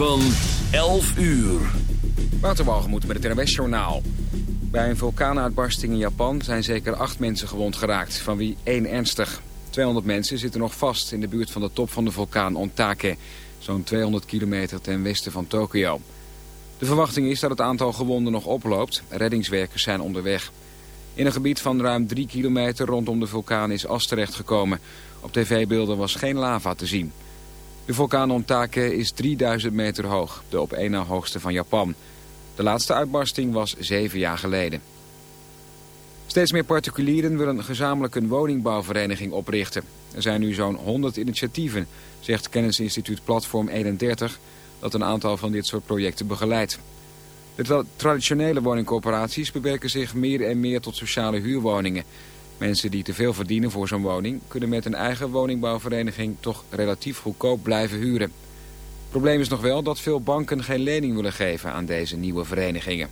van 11 uur. Waterwalgemoed met het NWS Journaal. Bij een vulkaanuitbarsting in Japan zijn zeker acht mensen gewond geraakt, van wie één ernstig. 200 mensen zitten nog vast in de buurt van de top van de vulkaan Ontake, zo'n 200 kilometer ten westen van Tokio. De verwachting is dat het aantal gewonden nog oploopt. Reddingswerkers zijn onderweg. In een gebied van ruim 3 kilometer rondom de vulkaan is as terechtgekomen. Op tv-beelden was geen lava te zien. De vulkaan Ontake is 3000 meter hoog, de op één na hoogste van Japan. De laatste uitbarsting was zeven jaar geleden. Steeds meer particulieren willen gezamenlijk een woningbouwvereniging oprichten. Er zijn nu zo'n 100 initiatieven, zegt kennisinstituut Platform 31, dat een aantal van dit soort projecten begeleidt. De traditionele woningcorporaties beperken zich meer en meer tot sociale huurwoningen. Mensen die te veel verdienen voor zo'n woning... kunnen met een eigen woningbouwvereniging toch relatief goedkoop blijven huren. Probleem is nog wel dat veel banken geen lening willen geven aan deze nieuwe verenigingen.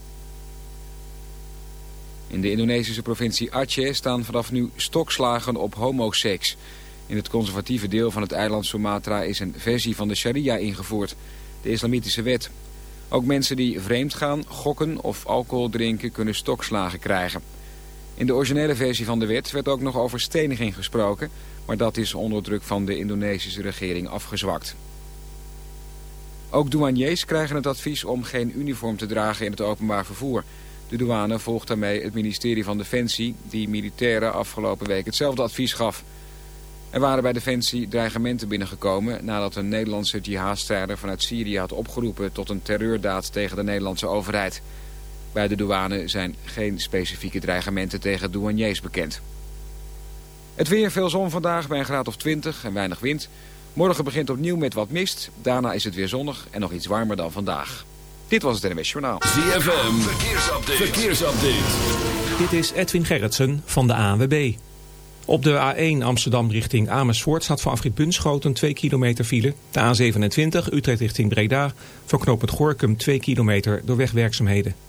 In de Indonesische provincie Aceh staan vanaf nu stokslagen op homoseks. In het conservatieve deel van het eiland Sumatra is een versie van de sharia ingevoerd, de islamitische wet. Ook mensen die vreemd gaan, gokken of alcohol drinken kunnen stokslagen krijgen. In de originele versie van de wet werd ook nog over steniging gesproken... maar dat is onder druk van de Indonesische regering afgezwakt. Ook douaniers krijgen het advies om geen uniform te dragen in het openbaar vervoer. De douane volgt daarmee het ministerie van Defensie... die militairen afgelopen week hetzelfde advies gaf... Er waren bij Defensie dreigementen binnengekomen nadat een Nederlandse jihadstrijder vanuit Syrië had opgeroepen tot een terreurdaad tegen de Nederlandse overheid. Bij de douane zijn geen specifieke dreigementen tegen douaniers bekend. Het weer, veel zon vandaag bij een graad of 20 en weinig wind. Morgen begint opnieuw met wat mist. Daarna is het weer zonnig en nog iets warmer dan vandaag. Dit was het NWS Journaal. ZFM, verkeersupdate. verkeersupdate. Dit is Edwin Gerritsen van de ANWB. Op de A1 Amsterdam richting Amersfoort staat voor afrit Bunschoten 2 kilometer file. De A27 Utrecht richting Breda voor knooppunt Gorkum 2 kilometer door wegwerkzaamheden.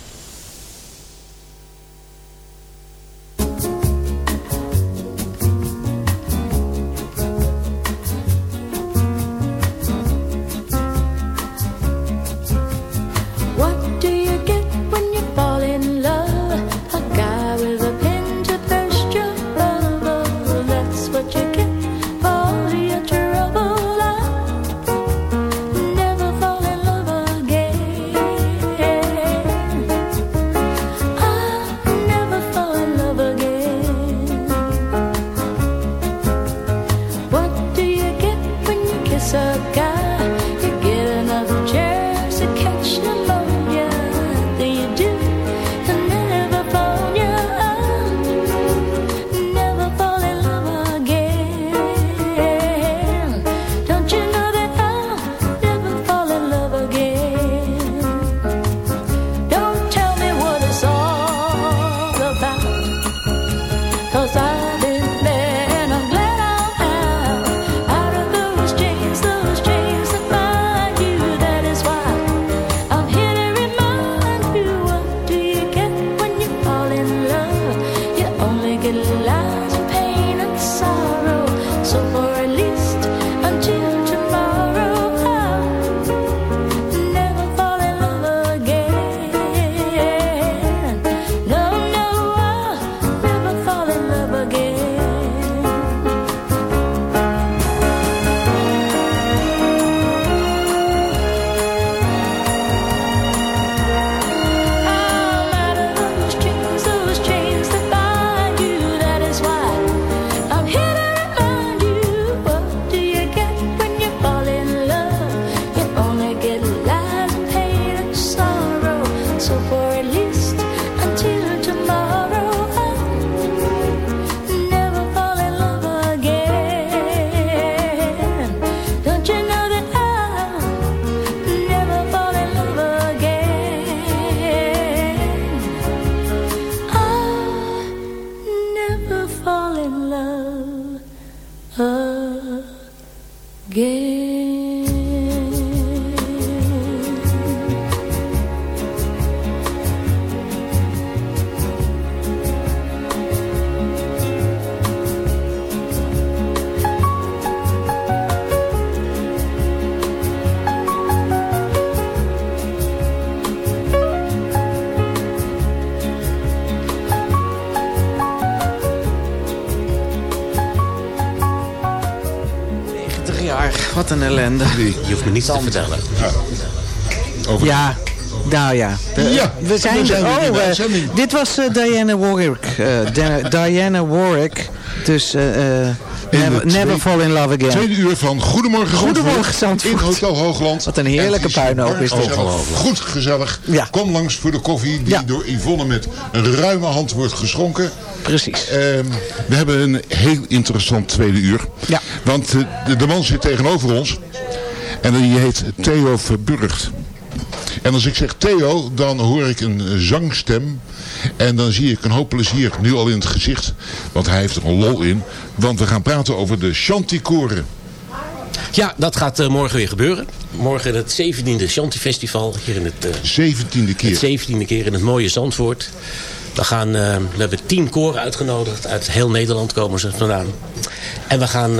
Je hoeft me niets te vertellen. Ja, nou ja. De- Ja, we zijn, we zijn weer oh, eh. Dit was eh, Diana Warwick. eh, Di- Diana Warwick. Dus eh, eh, never, never fall in love again. Tweede uur van Goedemorgen Goedemorgen, Zandvoort. In Hotel Hoogland. Wat een heerlijke puinhoop is Ongelooflijk. Goed gezellig. Ja. Kom langs voor de koffie die Ja. door Yvonne met een ruime hand wordt geschonken. Precies. Ehm, we hebben een heel interessant tweede uur. Ja. Want de, de man zit tegenover ons. En die heet Theo Verburgt. En als ik zeg Theo, dan hoor ik een zangstem. En dan zie ik een hoop plezier nu al in het gezicht. Want hij heeft er een lol in. Want we gaan praten over de Chanticoren. Ja, dat gaat eh, morgen weer gebeuren. Morgen het 17e Shanti Festival hier in het, eh, Zeventiende keer. het 17e keer in het mooie Zandvoort. We, gaan, eh, we hebben tien koren uitgenodigd. Uit heel Nederland komen ze vandaan. En we gaan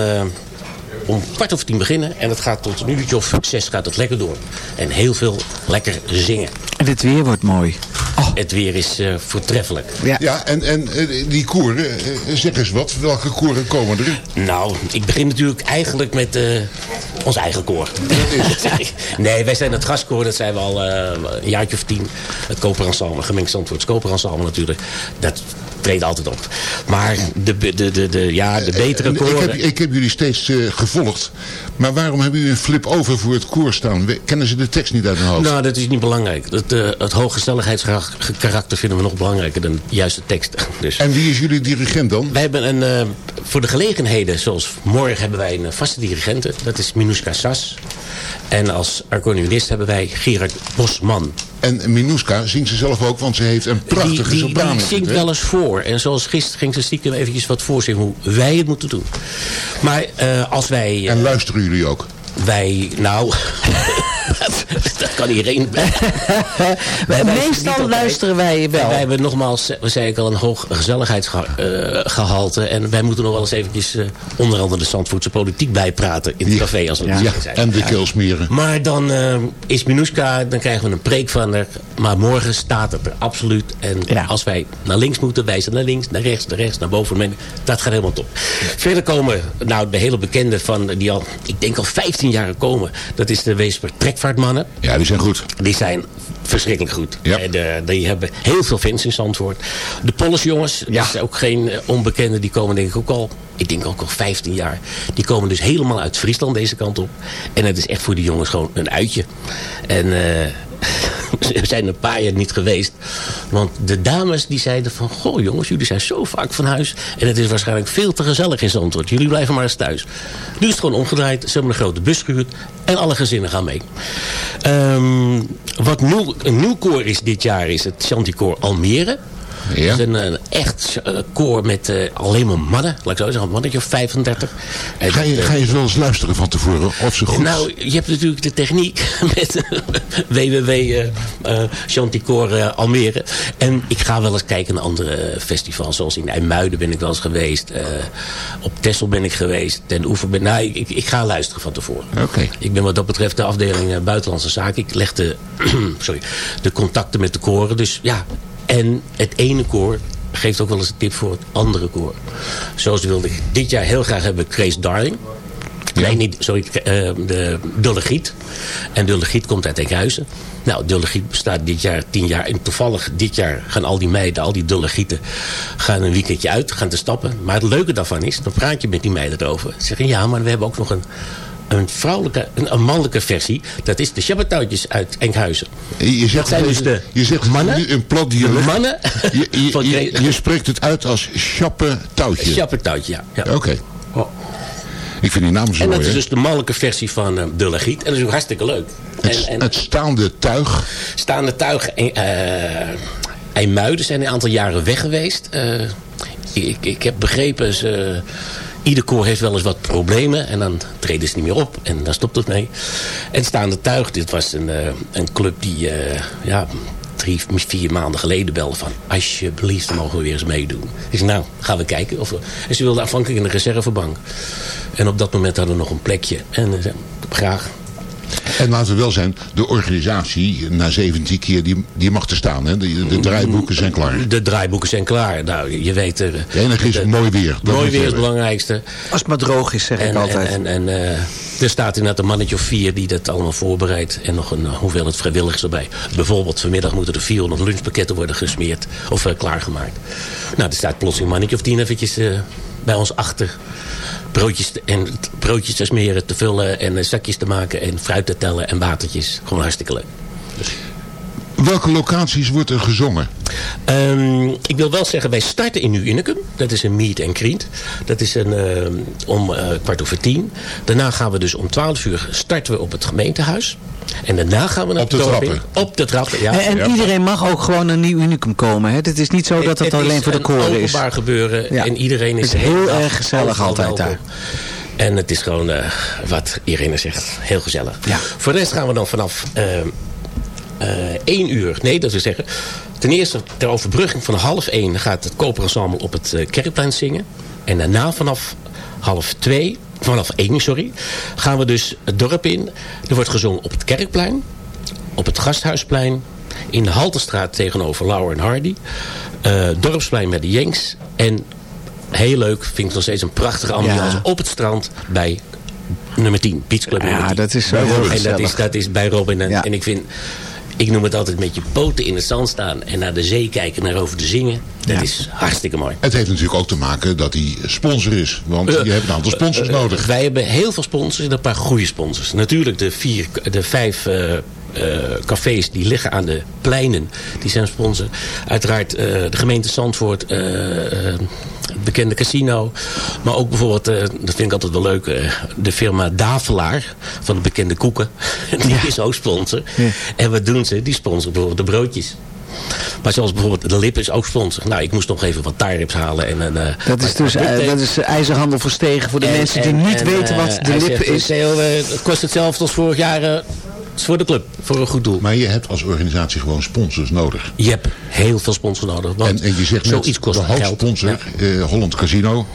om kwart over tien beginnen. En het gaat tot een uurtje of zes gaat het lekker door. En heel veel lekker zingen. En dit weer wordt mooi. Het weer is eh, voortreffelijk. Ja. Ja, en, en eh, die koren, eh, zeg eens wat. Welke koren komen er? Nou, ik begin natuurlijk eigenlijk met eh, ons eigen koor. nee, wij zijn het gaskoor, dat zijn we al eh, een jaartje of tien. Het koperensemble, gemengd Zandvoorts koperensemble natuurlijk. Dat treedt altijd op. Maar de, de, de, de, ja, de betere En koren... Ik heb, ik heb jullie steeds eh, gevolgd. Maar waarom hebben jullie een flip over voor het koor staan? Kennen ze de tekst niet uit hun hoofd? Nou, dat is niet belangrijk. Het, eh, het hooggezelligheidskarakter vinden we nog belangrijker dan de juiste tekst. Dus. En wie is jullie dirigent dan? Wij hebben een, eh, voor de gelegenheden, zoals morgen hebben wij een eh, vaste dirigente. Dat is Minuska Sas. En als accordeonist hebben wij Gerard Bosman. En Minuska zingt ze zelf ook, want ze heeft een prachtige die, die, die zingt wel eens voor. En zoals gisteren ging ze stiekem eventjes wat voorzingen hoe wij het moeten doen. Maar eh, als wij... eh, En luisteren jullie ook? wij, nou... dat, dat kan iedereen. Wij- Meestal luisteren wij wel. Wij hebben nogmaals, eh, zei ik al, een hoog gezelligheidsgehalte. en wij moeten nog wel eens eventjes eh, onder andere de Zandvoortse politiek bijpraten in het café als we Ja. ja. Ja, zijn. en de keelsmeren. Maar dan eh, is Minuska, dan krijgen we een preek van haar. Maar morgen staat het er absoluut. En Ja. als wij naar links moeten, wijzen naar links, naar rechts, naar rechts, naar boven. Dat gaat helemaal top. Verder komen, nou de hele bekende van, die al, ik denk al 15 jaar komen. Dat is de Weesper Trekvaartmannen. Ja, die zijn goed. Die zijn verschrikkelijk goed. Ja. En, eh, die hebben heel veel fans in Zandvoort. De Pollersjongens, Ja. dat is ook geen eh, onbekende. Die komen denk ik ook al, ik denk ook al 15 jaar. Die komen dus helemaal uit Friesland deze kant op. En het is echt voor die jongens gewoon een uitje. En eh, zijn een paar jaar niet geweest. Want de dames die zeiden van... Goh jongens, jullie zijn zo vaak van huis. En het is waarschijnlijk veel te gezellig in Zandvoort. Jullie blijven maar eens thuis. Nu is het gewoon omgedraaid. Ze hebben een grote bus gehuurd. En alle gezinnen gaan mee. Ehm, wat nieuw, een nieuw koor is dit jaar is het Chanticoor Almere. Ja. Het is een, een echt eh, koor met eh, alleen maar mannen. Laat ik zo zeggen, een mannetje of 35. En, Ga je, eh, ga je wel eens luisteren van tevoren of ze goed... nou, je hebt natuurlijk de techniek met www eh, eh, Chanticoor eh, Almere. En ik ga wel eens kijken naar andere festivals. Zoals in IJmuiden ben ik wel eens geweest. eh, op Texel ben ik geweest. Ten Oever ben nou, ik, ik ga luisteren van tevoren. Oké. Ik ben wat dat betreft de afdeling eh, Buitenlandse Zaken. Ik leg de, sorry, de contacten met de koren. Dus ja, en het ene koor geeft ook wel eens een tip voor het andere koor. Zoals wilde ik dit jaar heel graag hebben Grace Darling. Nee, niet, sorry, eh, de Dulle Giet. En Dulle Giet komt uit Enkhuizen. Nou, Dulle Giet bestaat dit jaar tien jaar. En toevallig dit jaar gaan al die meiden, al die Dulle Gieten... gaan een weekendje uit, gaan te stappen. Maar het leuke daarvan is, dan praat je met die meiden erover. Ze zeggen, ja, maar we hebben ook nog een een, vrouwelijke, een, een mannelijke versie. Dat is de Shabbatouwtjes uit Enkhuizen. Je zegt, Dat zijn dus de je zegt mannen, nu een plat dialect. mannen Je, je, spreekt het uit als chappe touwtje. Shabbatouwtje, ja. ja. Oké. Oh. Ik vind die naam zo En dat mooi. is dus de mannelijke versie van eh, de Lagiet. En dat is ook hartstikke leuk. het, en, en het staande tuig. staande tuigen en eh IJmuiden zijn een aantal jaren weg geweest. Eh, ik, ik heb begrepen, ze, ieder koor heeft wel eens wat problemen. En dan treden ze niet meer op. En dan stopt het mee. En staande tuig, dit was een, eh, een club die eh, ja, drie, vier maanden geleden belde van... alsjeblieft, dan mogen we weer eens meedoen. Ik zei, nou, gaan we kijken. Of en ze wilden afhankelijk in de reservebank. En op dat moment hadden we nog een plekje. En eh, graag. En laten we wel zijn, de organisatie na 17 keer, die, die mag er staan. Hè? De, de draaiboeken zijn klaar. De draaiboeken zijn klaar. Nou, je weet... eh, Het enige is de- mooi weer. Dat Mooi weer is het belangrijkste. Als het maar droog is, zeg ik altijd. en, en, en eh, er staat inderdaad een mannetje of vier die dat allemaal voorbereidt. En nog een eh, hoeveelheid vrijwilligers erbij. Bijvoorbeeld vanmiddag moeten er 400 lunchpakketten worden gesmeerd. Of klaargemaakt. Nou, er staat plots een mannetje of tien eventjes eh, bij ons achter. Broodjes, te- en, broodjes te smeren, te vullen en eh, zakjes te maken. En fruit te tellen en watertjes. Gewoon hartstikke leuk. Welke locaties wordt er gezongen? Ehm, ik wil wel zeggen, wij starten in Unicum. Dat is een meet en greet. Dat is een, ehm, om eh, kwart over tien. Daarna gaan we dus om twaalf uur starten we op het gemeentehuis. En daarna gaan we naar Op de het trappen. Op de trappen, ja. en en iedereen mag ook gewoon een nieuw unicum komen. Hè? Het is niet zo dat het, alleen is voor de koren is. openbaar gebeuren. Ja. En iedereen is Het is heel erg gezellig altijd welkom. daar. En het is gewoon, eh, wat Irene zegt, heel gezellig. Ja. Voor de rest gaan we dan vanaf ehm eh 1 uur, nee dat wil zeggen... Ten eerste, ter overbrugging van half 1 gaat het koperensemble op het eh, kerkplein zingen. En daarna vanaf half 2, vanaf 1 sorry, gaan we dus het dorp in. Er wordt gezongen op het kerkplein, op het gasthuisplein, in de Haltestraat tegenover Lauwer en Hardy, eh, dorpsplein met de Jenks en heel leuk, vind ik nog steeds een prachtige ambiance Ja. op het strand bij nummer 10, Beach Club Ja, 10. dat is zo. En dat is, dat is bij Robin. En, Ja. en ik vind, ik noem het altijd met je poten in het zand staan en naar de zee kijken, naar over te zingen. Dat Ja. is hartstikke mooi. Het heeft natuurlijk ook te maken dat hij sponsor is. Want Eh, je hebt een aantal sponsors Eh, nodig. Wij hebben heel veel sponsors en een paar goede sponsors. Natuurlijk de, vier, de vijf eh, eh, cafés die liggen aan de pleinen. Die zijn sponsor. Uiteraard eh, de gemeente Zandvoort. eh, eh, het bekende casino. Maar ook bijvoorbeeld, eh, dat vind ik altijd wel leuk. eh, de firma Davelaar. Van de bekende koeken. Die is ook sponsor. Ja. En wat doen ze? Die sponsoren bijvoorbeeld de broodjes. Maar zoals bijvoorbeeld de lip is ook sponsor. Nou, ik moest nog even wat taarrips halen. En, een, eh, Dat is dus eh, dat is ijzerhandel verstegen voor de En- mensen die en- niet en, weten eh, wat de lip is. Eh, het kost hetzelfde als vorig jaar. Voor de club, voor een goed doel. Maar je hebt als organisatie gewoon sponsors nodig. Je hebt heel veel sponsors nodig. Want En, en je zegt zoiets kost de hoofdsponsor, Ja. eh, Holland Casino.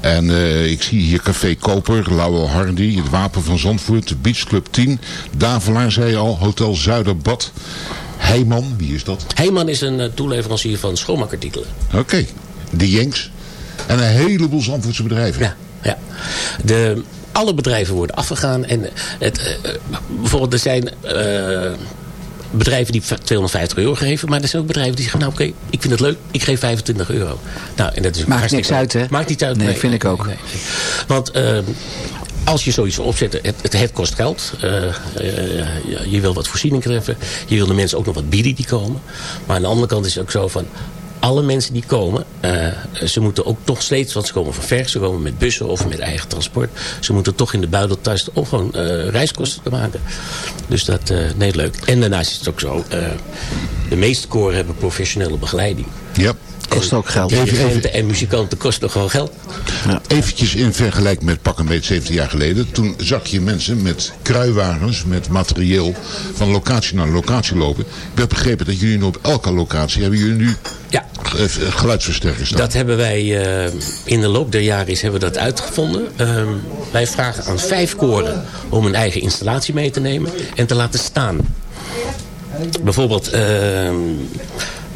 En eh, ik zie hier Café Koper, Lauwe Hardy, het Wapen van Zandvoort, de Beach Club 10. Davelaar zei al, Hotel Zuiderbad. Heijman, wie is dat? Heyman is een eh, toeleverancier van schoonmaakartikelen. Oké, de Jenks. En een heleboel Zandvoortse bedrijven. Ja, ja. De, alle bedrijven worden afgegaan. En het, eh, bijvoorbeeld er zijn eh, bedrijven die 250 euro geven. Maar er zijn ook bedrijven die zeggen, nou oké, ik vind het leuk. Ik geef 25 euro. Nou, en dat is Maakt niks uit, hè? Maakt niet uit. Nee, vind ik ook. nee. Want... eh, als je zoiets wil opzetten, het, het, het kost geld. Je- je wil wat voorziening treffen. Je wil de mensen ook nog wat bieden die komen. Maar aan de andere kant is het ook zo van... Alle mensen die komen, eh, ze moeten ook toch steeds, want ze komen van ver, ze komen met bussen of met eigen transport. Ze moeten toch in de buidel thuis om gewoon eh, reiskosten te maken. Dus dat, eh nee, leuk. En daarnaast is het ook zo, de meeste koren hebben professionele begeleiding. Ja. Kost ook geld. Even- Dirigenten en muzikanten kosten gewoon geld. Eventjes in vergelijking met pak een beet 17 jaar geleden. Toen zag je mensen met kruiwagens, met materieel van locatie naar locatie lopen. Ik heb begrepen dat jullie nu op elke locatie hebben jullie nu Ja, eh, geluidsversterkers staan. Dat hebben wij eh, in de loop der jaren is, hebben we dat uitgevonden. Ehm, wij vragen aan vijf koren om een eigen installatie mee te nemen en te laten staan. Bijvoorbeeld ehm,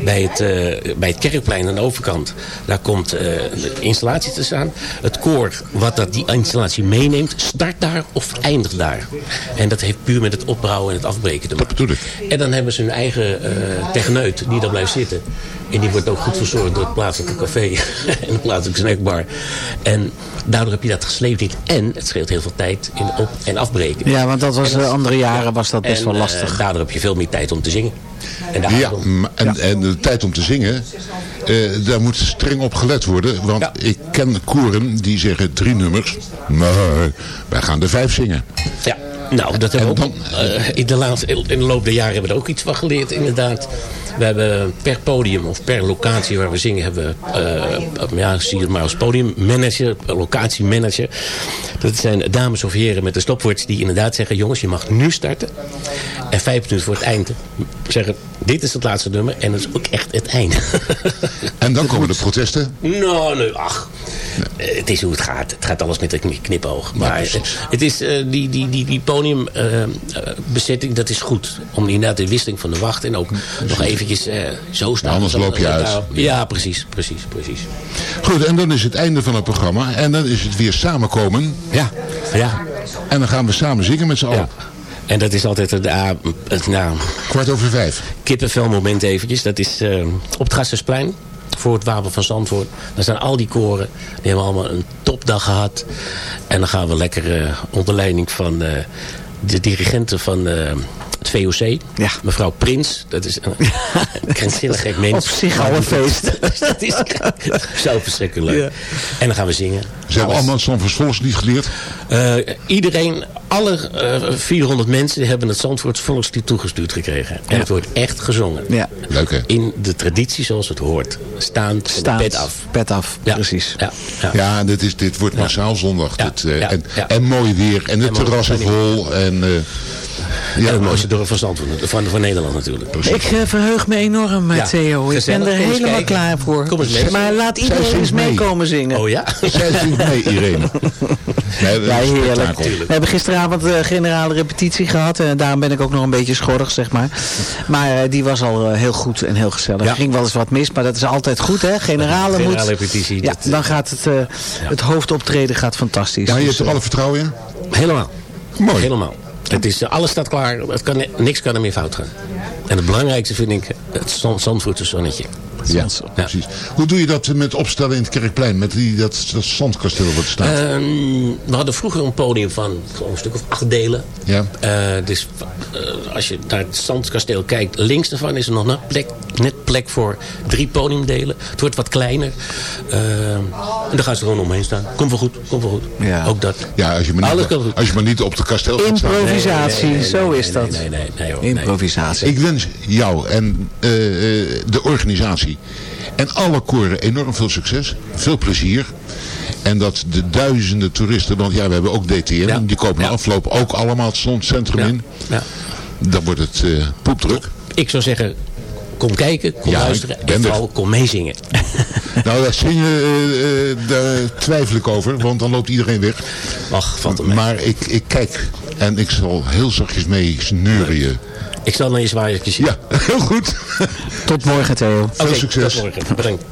bij, het, eh, bij het kerkplein aan de overkant. Daar komt eh, de installatie te staan. Het koor wat dat, die installatie meeneemt start daar of eindigt daar. En dat heeft puur met het opbouwen en het afbreken te maken. bedoel ik. En dan hebben ze hun eigen eh techneut die daar blijft zitten. En die wordt ook goed verzorgd door het plaatselijke café en de plaatselijke snackbar. En daardoor heb je dat gesleept niet. En het scheelt heel veel tijd in op- en afbreken. Ja, want dat was de als- andere jaren was dat best en, wel eh, lastig. daardoor heb je veel meer tijd om te zingen. En Ja, en, en de tijd om te zingen, eh, daar moet streng op gelet worden. Want Ja. ik ken koren die zeggen drie nummers. Maar wij gaan er vijf zingen. Ja, nou, dat hebben we ook eh, in, de laatste, in de loop der jaren hebben we er ook iets van geleerd, inderdaad. We hebben per podium of per locatie waar we zingen, hebben we, eh, ja, zie het maar als podiummanager, locatiemanager. Dat zijn dames of heren met de stopwoords die inderdaad zeggen, jongens, je mag nu starten. En vijf minuten voor het einde zeggen, dit is het laatste nummer en dat is ook echt het einde. En dan komen de protesten. Nou, nee, ach. Eh, Het is hoe het gaat. Het gaat alles met een kni- knipoog. Maar precies. het is, eh, die, die, die, die podiumbezetting, dat is goed. Om inderdaad de wisseling van de wacht en ook nog eventjes eh, zo staan. Anders loop je uit. Ja, precies, precies, precies. Goed, en dan is het einde van het programma. En dan is het weer samenkomen. Ja, ja, En dan gaan we samen zingen met z'n allen. ja. En dat is altijd het, ah, het nou, Kwart over vijf. kippenvel moment eventjes. Dat is eh, op het Gasthuisplein. Voor het Wapen van Zandvoort. Daar zijn al die koren. Die hebben allemaal een topdag gehad. En dan gaan we lekker eh, onder leiding van eh, de dirigenten van het VOC. Ja. Mevrouw Prins. Dat is een, een krankzinnig gek mens. Op zich al een feest. dat is zo verschrikkelijk leuk. En dan gaan we zingen. Ze hebben allemaal het Zandvoorts Volkslied geleerd. Eh, iedereen, alle eh, 400 mensen hebben het Zandvoorts volkslied toegestuurd gekregen. En het wordt echt gezongen. Ja. Leuk hè? In de traditie zoals het hoort. Staand, Staat. pet af. Pet af, Ja. precies. Ja, ja. Ja, dit, is, dit wordt massaal zondag. Dit, eh, ja, en, ja. en mooi weer. En de En mooi terrassen vol. En, eh, En ja, het mooiste dorp van. Van, van Nederland natuurlijk. Ik eh, verheug me enorm, eh, Ja, Theo. Ik gezellig. ben er helemaal kijken. klaar voor. Kom eens mee. Maar laat iedereen eens mee. meekomen zingen. Oh ja? Zij zingt mee, Irene. Nee, Ja, heerlijk. We hebben gisteravond de generale repetitie gehad. En daarom ben ik ook nog een beetje schorrig, zeg maar. Maar eh, die was al eh, heel goed en heel gezellig. Ja. Er ging wel eens wat mis, maar dat is altijd goed, hè? Generale moet... Generale repetitie, Ja, eh, dan gaat het... eh, Het hoofdoptreden gaat fantastisch. Ja, je Dus, hebt er alle vertrouwen in? Helemaal. Mooi. Helemaal. Het is, alles staat klaar. Het kan, niks kan er meer fout gaan. En het belangrijkste vind ik het Zand- zonnetje. Ja, precies. Hoe doe je dat met opstellen in het Kerkplein? Met die, dat, dat zandkasteel wat staat? Ehm, we hadden vroeger een podium van een stuk of acht delen. ja. Eh, dus eh, als je naar het Zandkasteel kijkt, links daarvan is er nog net plek, net plek voor drie podiumdelen. Het wordt wat kleiner. Eh, en dan gaan ze er gewoon omheen staan. Komt wel goed, komt wel goed. Ja. Ook dat. Ja, als je, maar Alles niet, kan goed. als je maar niet op de kasteel gaat staan. Improvisatie, Nee, nee, nee, zo nee, is nee, dat. Nee, nee, nee, hoor. Improvisatie. Ik wens jou en eh, eh, de organisatie en alle koren enorm veel succes. Veel plezier. En dat de duizenden toeristen, want ja, we hebben ook DTM. Ja. Die komen na Ja. afloop ook allemaal het zondcentrum Ja. in. Ja. Dan wordt het eh poepdruk. Ik zou zeggen, kom kijken, kom luisteren en er. vooral kom meezingen. Nou, dat zingen, eh, eh, daar twijfel ik over, want dan loopt iedereen weg. Ach, valt er mee. Maar ik, ik kijk en ik zal heel zachtjes mee snurien. Ik zal naar je zwaaiertjes zien. Ja, heel goed. Tot morgen, Theo. Veel succes. Tot morgen. Bedankt.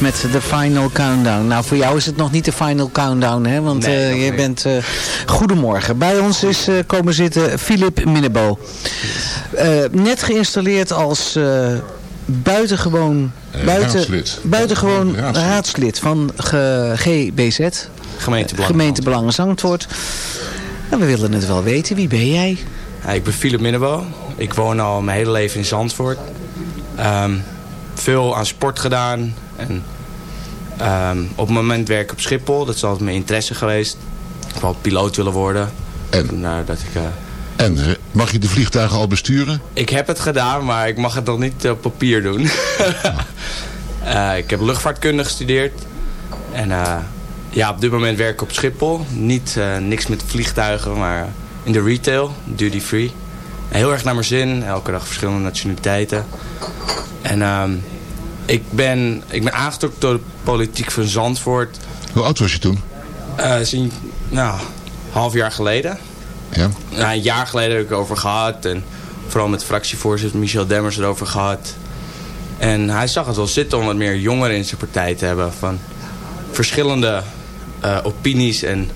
Met de Final Countdown. Nou, voor jou is het nog niet de Final Countdown, hè? Want Nee, eh, je niet. bent... eh, goedemorgen. Bij ons is eh, komen zitten Philip Minnebo. Eh, net geïnstalleerd als eh, buitengewoon... Buiten, raadslid. buitengewoon Raadslid. raadslid, van GBZ. Gemeentebelang. Gemeente Belangen Zandvoort. En we willen het wel weten. Wie ben jij? Ja, ik ben Philip Minnebo. Ik woon al mijn hele leven in Zandvoort. Ehm, veel aan sport gedaan. En, ehm, op het moment werk ik op Schiphol. Dat is altijd mijn interesse geweest. Ik wou piloot willen worden. En, Nou, dat ik, eh, en eh, mag je de vliegtuigen al besturen? ik heb het gedaan, maar ik mag het nog niet op papier doen. Eh, ik heb luchtvaartkunde gestudeerd. En eh, ja, op dit moment werk ik op Schiphol. Niet, eh, niks met vliegtuigen, maar in de retail, duty free. En heel erg naar mijn zin, elke dag verschillende nationaliteiten. En ehm, ik, ben, ik ben aangetrokken door de politiek van Zandvoort. Hoe oud was je toen? sinds, nou, een half jaar geleden. Ja. Nou, een jaar geleden heb ik het over gehad. En vooral met fractievoorzitter Michel Demmers erover gehad. En hij zag het wel zitten om wat meer jongeren in zijn partij te hebben. Van verschillende eh, opinies en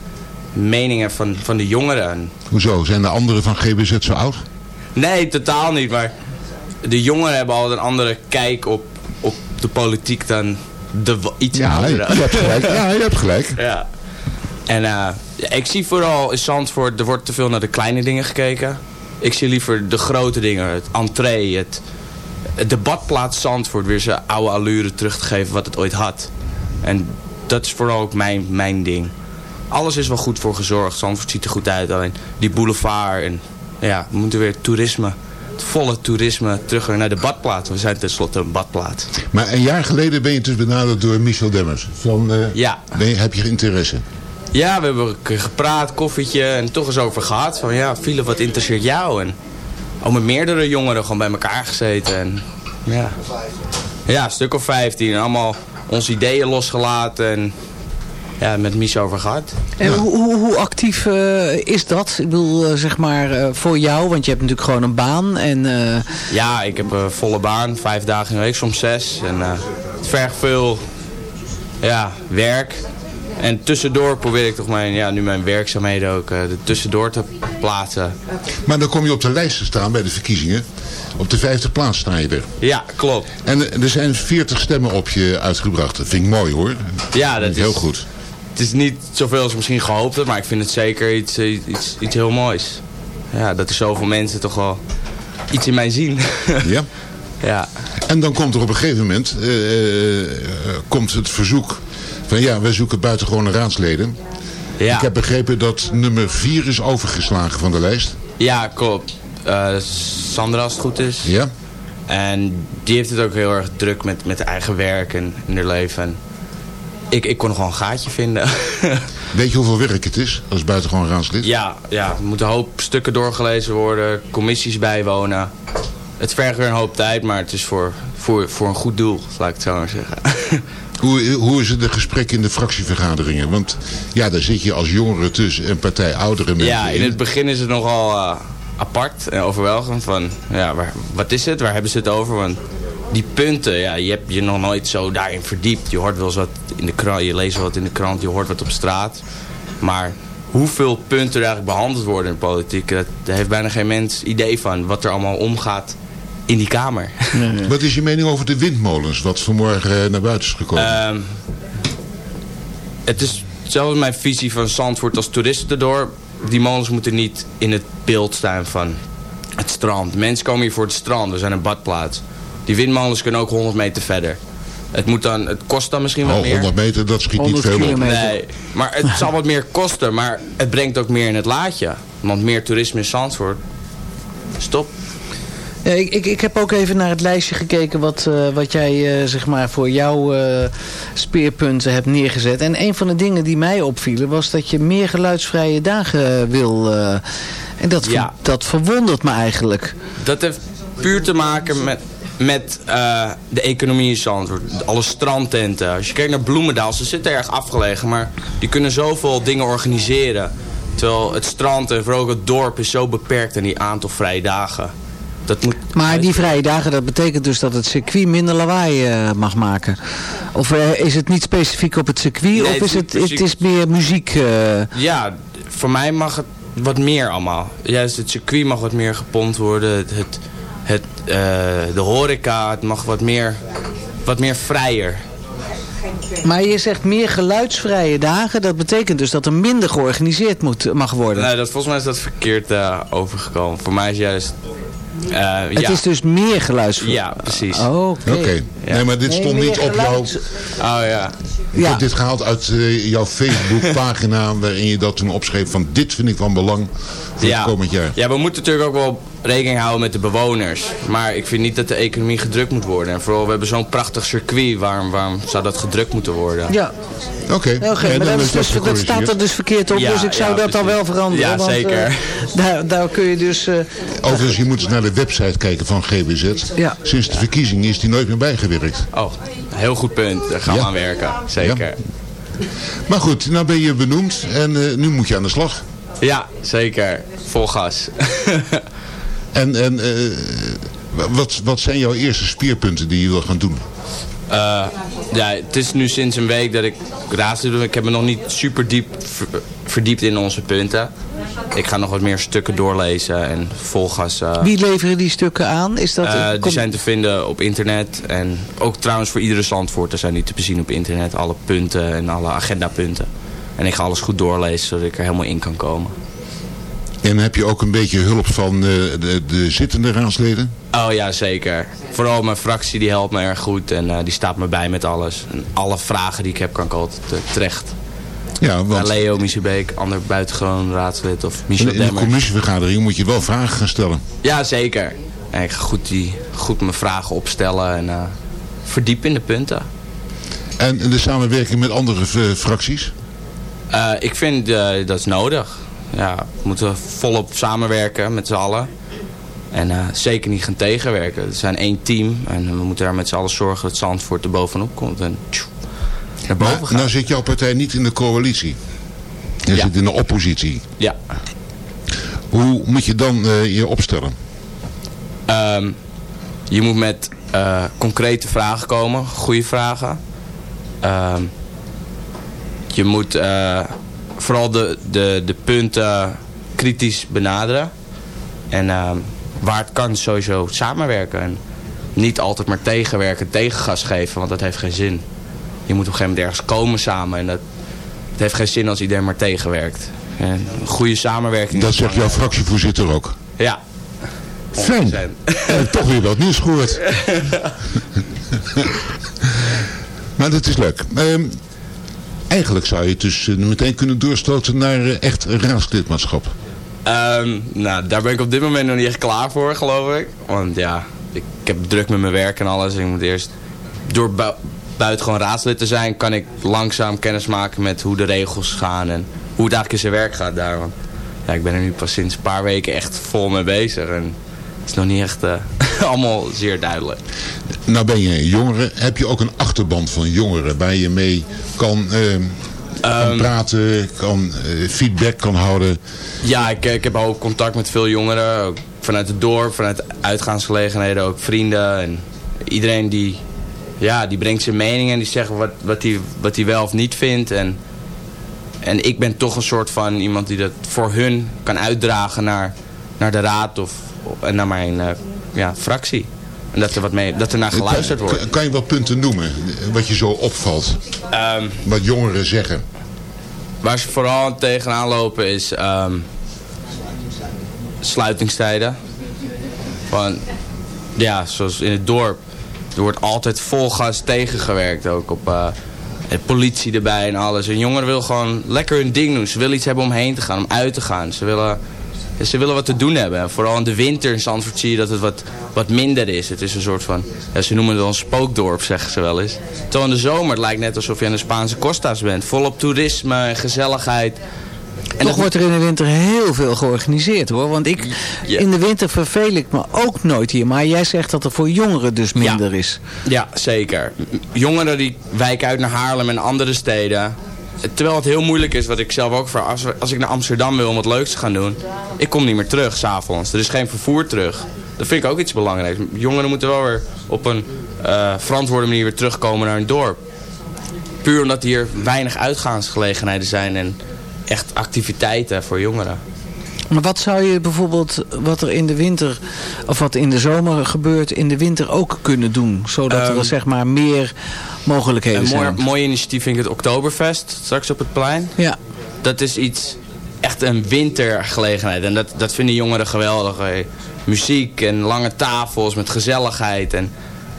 meningen van, van de jongeren. En Hoezo? Zijn de anderen van GBZ zo oud? Nee, totaal niet. Maar de jongeren hebben altijd een andere kijk op de politiek dan de iets Ja, je, hebt gelijk. Ja, je hebt gelijk. Ja. En eh, ja, ik zie vooral in Zandvoort, er wordt te veel naar de kleine dingen gekeken. Ik zie liever de grote dingen. Het entree, het, het debatplaats Zandvoort weer zijn oude allure terug te geven wat het ooit had. En dat is vooral ook mijn, mijn ding. Alles is wel goed voor gezorgd. Zandvoort ziet er goed uit. Alleen die boulevard en ja, we moeten weer toerisme. Het volle toerisme terug naar de badplaats. We zijn tenslotte een badplaats. Maar een jaar geleden ben je dus benaderd door Michel Demmers. Van, eh, Ja. ben je, heb je interesse? Ja, we hebben gepraat, koffietje en toch eens over gehad. Van ja, Philip, wat interesseert jou? En ook met meerdere jongeren gewoon bij elkaar gezeten. En, ja. ja, een stuk of 15. En allemaal onze ideeën losgelaten. En ja, met Mies over gehad. En hoe, hoe, hoe actief eh, is dat? Ik bedoel, eh, zeg maar, eh, voor jou, want je hebt natuurlijk gewoon een baan. En, eh, Ja, ik heb een volle baan. Vijf dagen in de week, soms zes. En eh, het vergt veel ja, werk. En tussendoor probeer ik toch mijn, ja, nu mijn werkzaamheden ook eh, er tussendoor te plaatsen. Maar dan kom je op de lijst te staan bij de verkiezingen. Op de vijfde plaats sta je er. Ja, klopt. En er zijn 40 stemmen op je uitgebracht. Dat vind ik mooi hoor. Ja, dat is heel goed. Het is niet zoveel als misschien gehoopt had, maar ik vind het zeker iets, eh, iets, iets heel moois. Ja, dat er zoveel mensen toch wel iets in mij zien. Ja. ja. En dan komt er op een gegeven moment eh, eh, komt het verzoek van ja, wij zoeken buitengewone raadsleden. Ja. Ik heb begrepen dat nummer 4 is overgeslagen van de lijst. ja, klopt. Sandra, als het goed is. Ja? En die heeft het ook heel erg druk met, met eigen werk en in haar leven. Ik, ik kon nog wel een gaatje vinden. Weet je hoeveel werk het is als buitengewoon raadslid? ja, ja, er moeten een hoop stukken doorgelezen worden, commissies bijwonen. Het vergt weer een hoop tijd, maar het is voor, voor, voor een goed doel, laat ik het zo maar zeggen. Hoe, hoe is het de gesprek in de fractievergaderingen? Want ja, daar zit je als jongere tussen en partij oudere mensen Ja, in het begin is het nogal eh, apart en overweldigend van, ja, waar, wat is het? Waar hebben ze het over? Want die punten, ja, je hebt je nog nooit zo daarin verdiept. Je hoort wel eens wat in de krant, je leest wel wat in de krant, je hoort wat op straat. Maar hoeveel punten er eigenlijk behandeld worden in de politiek, dat, daar heeft bijna geen mens idee van wat er allemaal omgaat in die kamer. Wat is je mening over de windmolens, wat vanmorgen eh, naar buiten is gekomen? Ehm, het is zelfs mijn visie van Zandvoort als toeristen erdoor. Die molens moeten niet in het beeld staan van het strand. Mensen komen hier voor het strand, we zijn een badplaats. Die windmolens kunnen ook 100 meter verder. Het, moet dan, het kost dan misschien wat oh, meer. 100 meter, dat schiet niet 100 veel op. Nee, maar het zal wat meer kosten, maar het brengt ook meer in het laadje. Want meer toerisme in Zandvoort. Stop. Ja, ik, ik, ik heb ook even naar het lijstje gekeken wat, eh, wat jij eh, zeg maar voor jouw eh, speerpunten hebt neergezet. En een van de dingen die mij opvielen was dat je meer geluidsvrije dagen wil. eh, en dat, Ja. dat verwondert me eigenlijk. Dat heeft puur te maken met, met eh, de economie in Zandvoort. Alle strandtenten. Als je kijkt naar Bloemendaal, ze zitten erg afgelegen, maar die kunnen zoveel dingen organiseren. Terwijl het strand en vooral ook het dorp is zo beperkt in die aantal vrije dagen. Dat moet Maar die vrije dagen, dat betekent dus dat het circuit minder lawaai eh, mag maken. Of eh, is het niet specifiek op het circuit, Nee, of het is het, het is meer muziek? Ja, voor mij mag het wat meer allemaal. Juist het circuit mag wat meer gepompt worden. Het, de horeca, het mag wat meer, wat meer vrijer. Maar je zegt meer geluidsvrije dagen, dat betekent dus dat er minder georganiseerd moet, mag worden. Nee, dat, volgens mij is dat verkeerd eh, overgekomen. Voor mij is juist... eh, het ja. is dus meer geluidsvrij. Ja, precies. Oh, Oké. Nee, maar dit Nee, stond niet op jouw... Oh ja. Ik Ja. heb dit gehaald uit eh, jouw Facebook-pagina... waarin je dat toen opschreef van dit vind ik van belang voor Ja. het komend jaar. ja, we moeten natuurlijk ook wel rekening houden met de bewoners. Maar ik vind niet dat de economie gedrukt moet worden. En vooral, we hebben zo'n prachtig circuit. Waarom, waarom zou dat gedrukt moeten worden? Ja, Oké. Maar dan dat, is dus, dat staat er dus verkeerd op, Ja, dus ik zou ja, dat dan wel veranderen. Ja, want, zeker. eh, daar, daar kun je dus... eh, Overigens, je moet eens naar de website kijken van GWZ. Ja. Sinds de verkiezing is die nooit meer bijgewerkt. Oh, heel goed punt. Daar gaan we aan werken. Zeker. Maar goed, nou ben je benoemd en eh, nu moet je aan de slag. Ja, zeker. Vol gas. En, en eh, wat, wat zijn jouw eerste speerpunten die je wil gaan doen? Eh, ja, het is nu sinds een week dat ik raadsel doe. Ik heb me nog niet super diep ver- verdiept in onze punten. Ik ga nog wat meer stukken doorlezen en vol gas. eh, wie leveren die stukken aan? Is dat, eh, die zijn te vinden op internet. En ook trouwens voor iedere Zandvoort. Er zijn die te bezien op internet. Alle punten en alle agendapunten. En ik ga alles goed doorlezen zodat ik er helemaal in kan komen. En heb je ook een beetje hulp van eh, de, de zittende raadsleden? Oh ja, zeker. Vooral mijn fractie die helpt me erg goed. En eh, die staat me bij met alles. En alle vragen die ik heb kan ik altijd eh, terecht. Ja, Naar want Leo Miesebeek, ander buitengewoon raadslid of Michel in de Demmer. commissievergadering moet je wel vragen gaan stellen. Ja, zeker. En ik ga goed, die, goed mijn vragen opstellen en eh verdiepen in de punten. En de samenwerking met andere fracties? Ik vind dat is nodig. Ja, we moeten volop samenwerken met z'n allen. En eh, zeker niet gaan tegenwerken. We zijn één team en we moeten daar met z'n allen zorgen dat Zandvoort er bovenop komt. En tjoe, naar boven Maar gaat. nou zit jouw partij niet in de coalitie. Je Ja. zit in de oppositie. Ja. Hoe moet je dan eh, je opstellen? Ehm, je moet met eh, concrete vragen komen, goede vragen. Ehm, je moet vooral de, de, de punten kritisch benaderen. En ehm, waar het kan sowieso samenwerken. En niet altijd maar tegenwerken, tegengas geven, want dat heeft geen zin. Je moet op een gegeven moment ergens komen samen. En dat, het heeft geen zin als iedereen maar tegenwerkt. En goede samenwerking. Dat zegt jouw fractievoorzitter ook. Ja. Fijn. Toch weer wat nieuws gehoord. maar dat is leuk. Ehm, eigenlijk zou je het dus eh, meteen kunnen doorstoten naar eh, echt raadslidmaatschap. Ehm, nou, daar ben ik op dit moment nog niet echt klaar voor, geloof ik. Want ja, ik, heb druk met mijn werk en alles. Ik moet eerst, door bu buiten gewoon raadslid te zijn, kan ik langzaam kennis maken met hoe de regels gaan. En hoe het eigenlijk in zijn werk gaat daar. Want ja, ik ben er nu pas sinds een paar weken echt vol mee bezig. En het is nog niet echt eh, allemaal zeer duidelijk. Nou ben je een jongere. Heb je ook een achterband van jongeren waar je mee kan, kan Ehm, praten, kan eh, feedback kan houden? Ja, ik, ik heb ook contact met veel jongeren. Ook vanuit het dorp, vanuit uitgaansgelegenheden, ook vrienden. En iedereen die, ja, die brengt zijn mening en die zegt wat, wat hij wat die wel of niet vindt. En, en ik ben toch een soort van iemand die dat voor hun kan uitdragen naar, naar de raad of, en naar mijn eh, ja, fractie. En dat er, wat mee, dat er naar geluisterd wordt. Kan, kan je wat punten noemen wat je zo opvalt? Ehm, Wat jongeren zeggen? Waar ze vooral tegenaan lopen is ehm, sluitingstijden. Van, ja, zoals in het dorp. Er wordt altijd vol gas tegengewerkt ook op eh, de politie erbij en alles. En jongeren willen gewoon lekker hun ding doen. Ze willen iets hebben om heen te gaan, om uit te gaan. Ze willen, ze willen wat te doen hebben. En vooral in de winter in Zandvoort zie je dat het wat, wat minder is. Het is een soort van, ja, ze noemen het wel een spookdorp, zeggen ze wel eens. Terwijl in de zomer, het lijkt net alsof je aan de Spaanse Costa's bent. Volop toerisme en gezelligheid. En Toch wordt er in de winter heel veel georganiseerd hoor. Want ik, in de winter verveel ik me ook nooit hier. Maar jij zegt dat er voor jongeren dus minder is. Ja, zeker. Jongeren die wijken uit naar Haarlem en andere steden. Terwijl het heel moeilijk is, wat ik zelf ook. Als, als ik naar Amsterdam wil om wat leuks te gaan doen. Ik kom niet meer terug s'avonds. Er is geen vervoer terug. dat vind ik ook iets belangrijks. Jongeren moeten wel weer op een eh, verantwoorde manier weer terugkomen naar hun dorp. Puur omdat hier weinig uitgaansgelegenheden zijn en echt activiteiten voor jongeren. Maar wat zou je bijvoorbeeld, wat er in de winter, of wat in de zomer gebeurt, in de winter ook kunnen doen? Zodat Ehm, er zeg maar meer mogelijkheden Een mooi, zijn. mooi initiatief vind ik het Oktoberfest, straks op het plein. Ja. Dat is iets, echt een wintergelegenheid. En dat, dat vinden jongeren geweldig. Muziek en lange tafels met gezelligheid. En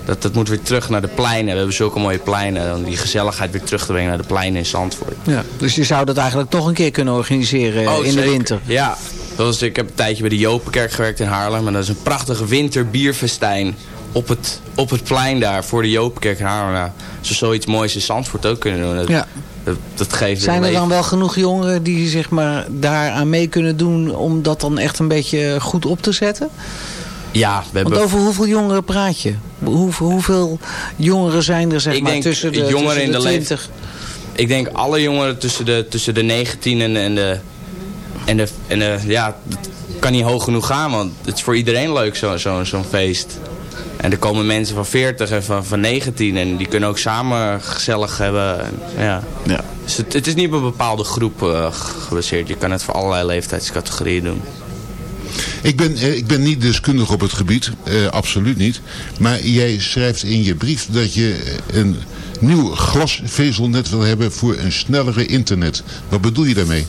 dat, dat moet weer terug naar de pleinen. We hebben zulke mooie pleinen. Om die gezelligheid weer terug te brengen naar de pleinen in Zandvoort. ja. Dus je zou dat eigenlijk toch een keer kunnen organiseren Oh, in de winter. Ja, dat was, ik heb een tijdje bij de Jopenkerk gewerkt in Haarlem. En dat is een prachtige winterbierfestijn op het, op het plein daar voor de Jopenkerk in Haarlem. Als we zoiets moois in Zandvoort ook kunnen doen. Dat, Ja. dat, dat geeft Zijn er dan wel genoeg jongeren die zeg maar daaraan mee kunnen doen om dat dan echt een beetje goed op te zetten? Ja, we hebben... Want over hoeveel jongeren praat je? Hoe, hoeveel jongeren zijn er zeg Ik maar denk tussen de, jongeren tussen in de de 20? Ik denk alle jongeren tussen de, tussen de 19 en, en de... En de, en de ja, het kan niet hoog genoeg gaan, want het is voor iedereen leuk zo'n zo, zo'n feest. En er komen mensen van 40 en van, van 19 en die kunnen ook samen gezellig hebben. En, ja. Ja. Dus het, het is niet op een bepaalde groep eh, gebaseerd. Je kan het voor allerlei leeftijdscategorieën doen. Ik ben, eh, ik ben niet deskundig op het gebied, eh, absoluut niet. Maar jij schrijft in je brief dat je een nieuw glasvezelnet wil hebben voor een snellere internet. Wat bedoel je daarmee?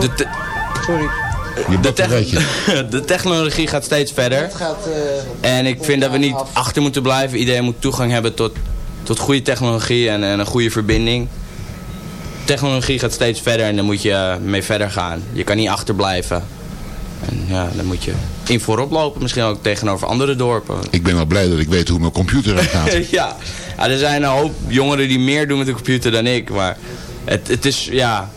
De, te- Sorry. Je de, tech- de technologie gaat steeds verder. Het gaat, eh, En ik vind dat we niet achter moeten blijven. Iedereen moet toegang hebben tot, tot goede technologie en, en een goede verbinding. Technologie gaat steeds verder en daar moet je eh, mee verder gaan. Je kan niet achterblijven. En ja, dan moet je in voorop lopen. Misschien ook tegenover andere dorpen. Ik ben al blij dat ik weet hoe mijn computer aan gaat. ja. ja, er zijn een hoop jongeren die meer doen met de computer dan ik. Maar het, het is, ja...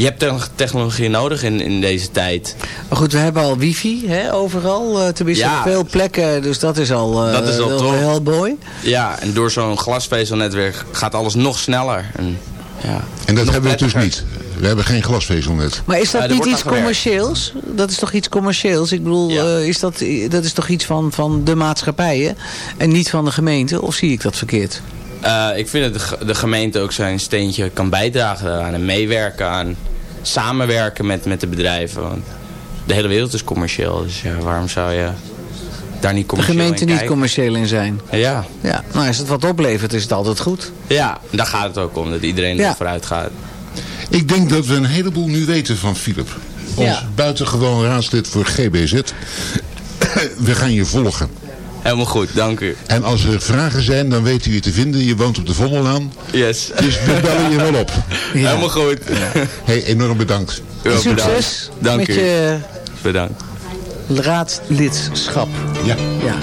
Je hebt te- technologie nodig in, in deze tijd. Maar goed, we hebben al wifi hè, overal. eh tenminste Ja. op veel plekken. Dus dat is al, eh, Dat is al top. heel mooi. Ja, en door zo'n glasvezelnetwerk gaat alles nog sneller. En, ja, En dat nog hebben we dus niet. We hebben geen glasvezelnet. Maar is dat niet iets commercieels? Dat is toch iets commercieels? Ik bedoel, Ja. eh, is dat, dat is toch iets van, van de maatschappijen en niet van de gemeente? Of zie ik dat verkeerd? Eh, ik vind dat de, de gemeente ook zijn steentje kan bijdragen aan en meewerken aan samenwerken met, met de bedrijven. Want de hele wereld is commercieel, dus ja, waarom zou je daar niet De commercieel gemeente in niet commercieel in zijn. Ja, Ja, nou als het wat oplevert is het altijd goed. ja, daar gaat het ook om, dat iedereen Ja. er vooruit gaat. Ik denk dat we een heleboel nu weten van Philip. Ons Ja. buitengewoon raadslid voor GBZ. We gaan je volgen. Helemaal goed, dank u. En als er vragen zijn, dan weet u je te vinden. Je woont op de Vondellaan. Yes. Dus we bellen je wel op. Ja. Helemaal goed. Hey, enorm bedankt. Succes bedankt. Dank met u. je Bedankt. raadlidschap. Ja. Ja.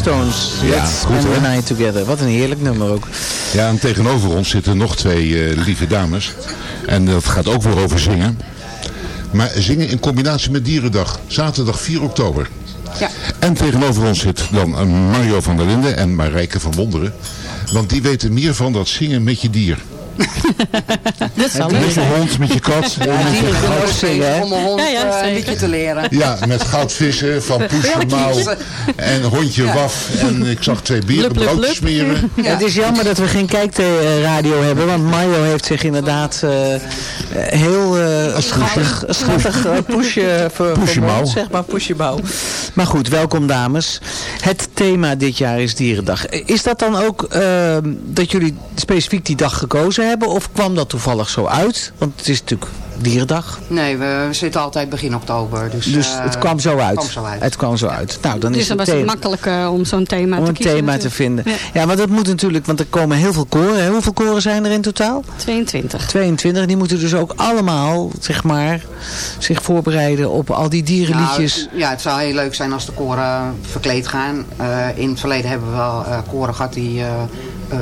Stones. Ja, Let's goed, spend the hè? night together. Wat een heerlijk nummer ook. Ja, en tegenover ons zitten nog twee eh, lieve dames. En dat gaat ook weer over zingen. Maar zingen in combinatie met Dierendag. Zaterdag 4 oktober. Ja. En tegenover ons zit dan eh, Mario van der Linden en Marijke van Wonderen. Want die weten meer van dat zingen met je dier. Dat zal Met je hond, met je kat. en met je dieren kunnen goud- ook zingen, hè? Om een hond Ja, ja, eh, een liedje te leren. Ja, met goudvissen van Poesje Mouw en hondje Waf. En ik zag twee bieren broodjes smeren. Het is jammer dat we geen kijkradio hebben, want Mario heeft zich inderdaad eh, heel eh, schattig, schattig pusje ver- Pusje vermomd, mouw. zeg maar. Maar goed, welkom dames. Het thema dit jaar is Dierendag. Is dat dan ook dat jullie specifiek die dag gekozen hebben of kwam dat toevallig zo uit? Want het is natuurlijk Dierendag. Nee, we zitten altijd begin oktober. Dus, Dus eh, het kwam zo uit. kwam zo uit. Het kwam zo uit. Nou, dan Dus is dan het was het thema- makkelijker om zo'n thema om te een kiezen. thema te vinden. Ja, Ja, maar dat moet natuurlijk, want er komen heel veel koren. hè? Hoeveel koren zijn er in totaal? 22. 22. Die moeten dus ook allemaal, zeg maar, zich voorbereiden op al die dierenliedjes. Nou, ja, het zou heel leuk zijn als de koren verkleed gaan. Eh, in het verleden hebben we wel eh, koren gehad die eh, eh,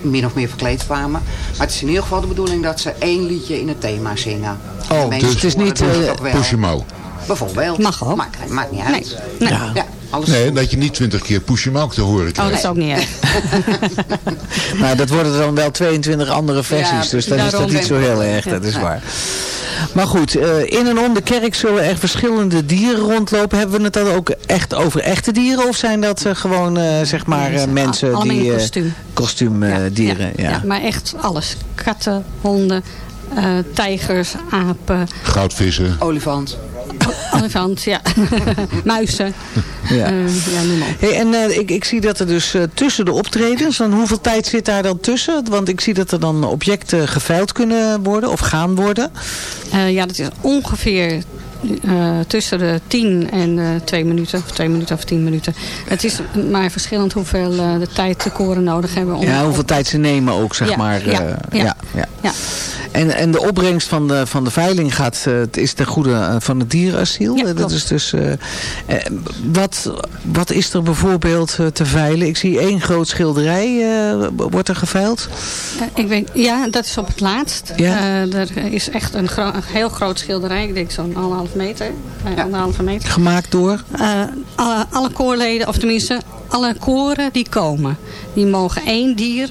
min of meer verkleed kwamen. Maar het is in ieder geval de bedoeling dat ze één liedje in het thema zingen. Oh, dus het is niet, doen het eh, Mouw. Bijvoorbeeld. Mag ook. Maakt, maakt niet uit. Nee. Ja. Ja, alles Nee, dat je niet twintig keer Poesje Mouw te horen Oh, krijgt. dat is ook niet erg. Maar dat worden dan wel 22 andere versies. Ja, dus dan is dat niet zo heel erg, dat is waar. Maar goed, eh, in en om de kerk zullen er verschillende dieren rondlopen. Hebben we het dan ook echt over echte dieren? Of zijn dat eh, gewoon, eh, zeg maar, eh, mensen Allemaal die... eh, kostuumdieren, ja. ja. maar echt alles. Katten, honden, eh, tijgers, apen, Goudvissen. olifant. olifant, ja. muizen. Ja. Eh, ja, noem maar. Hey, en eh, ik, ik zie dat er dus eh, tussen de optredens, dan hoeveel tijd zit daar dan tussen? Want ik zie dat er dan objecten geveild kunnen worden of gaan worden. Ja, dat is ongeveer eh, tussen de 10 en eh 2 minuten. Of 2 minuten of 10 minuten. Het is maar verschillend hoeveel eh, de tijd de koren nodig hebben. Om, Ja, hoeveel tijd ze nemen ook, zeg Ja, maar. ja, ja. ja. En, en de opbrengst van de, van de veiling gaat, het is ten goede van het dierenasiel. Dat is dus, wat, wat is er bijvoorbeeld te veilen? Ik zie één groot schilderij, wordt er geveild. Ik weet, ja, dat is op het laatst. Ja? Er is echt een, gro- een heel groot schilderij. Ik denk zo'n anderhalf meter. Ja. Anderhalve meter. Gemaakt door? Eh, alle, alle koorleden, of tenminste alle koren die komen, die mogen één dier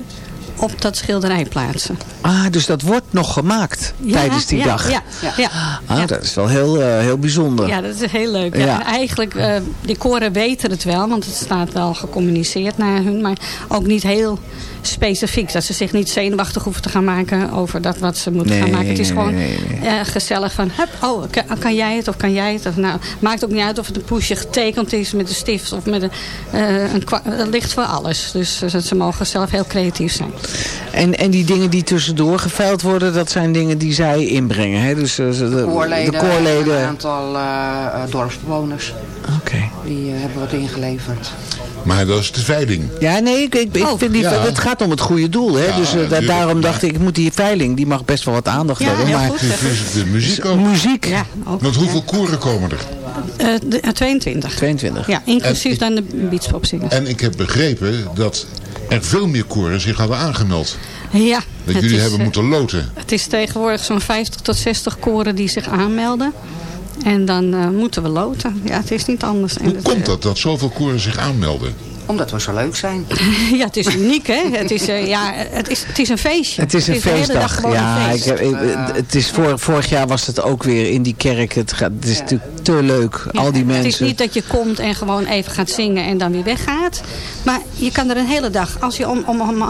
op dat schilderij plaatsen. Ah, dus dat wordt nog gemaakt Ja, tijdens die ja, dag. Ja, ja. ja. Ah, Ja. dat is wel heel, eh, heel bijzonder. Ja, dat is heel leuk. Ja. Ja. En Eigenlijk, eh die koren weten het wel, want het staat wel gecommuniceerd naar hun. Maar ook niet heel specifiek. Dat ze zich niet zenuwachtig hoeven te gaan maken over dat wat ze moeten Nee, gaan maken. Het is gewoon nee, nee. eh, gezellig van, hup, oh, kan, kan jij het of kan jij het? Of, nou, maakt ook niet uit of het een poesje getekend is met een stift of met een, eh, een Het ligt voor alles. Dus eh, ze mogen zelf heel creatief zijn. En, en die dingen die tussendoor geveild worden, dat zijn dingen die zij inbrengen. Hè? Dus de, Koorleden, de koorleden. een aantal dorpsbewoners. Oké. Die hebben wat ingeleverd. Maar dat is de veiling. Ja, nee, ik, ik, ik Oh. vind die, Ja. het gaat om het goede doel. Hè? Ja, dus eh, da- daarom dacht ik, ik moet die veiling, die mag best wel wat aandacht Ja, hebben. heel Maar goed. Dus is de muziek ook. muziek, Ja, ook. Want hoeveel koeren komen er? Eh, de- eh, 22. 22. Ja, inclusief En dan de beachpopzingers. En ik heb begrepen dat er veel meer koren zich hadden aangemeld. Ja, Dat jullie is, hebben moeten loten. Het is tegenwoordig zo'n 50 tot 60 koren die zich aanmelden. En dan eh, moeten we loten. Ja, het is niet anders. En Hoe het, komt eh, dat, dat zoveel koren zich aanmelden? Omdat we zo leuk zijn. ja, het is uniek, hè? Het is, eh, ja, het is, het is een feestje. Het is een feestdag. Ja, een ik, feest. heb- ik- het is voor, vorig jaar was het ook weer in die kerk. Het, gaat, het is Ja. natuurlijk te leuk. Al die Het is mensen. niet dat je komt en gewoon even gaat zingen en dan weer weggaat. Maar je kan er een hele dag, als je om, om, om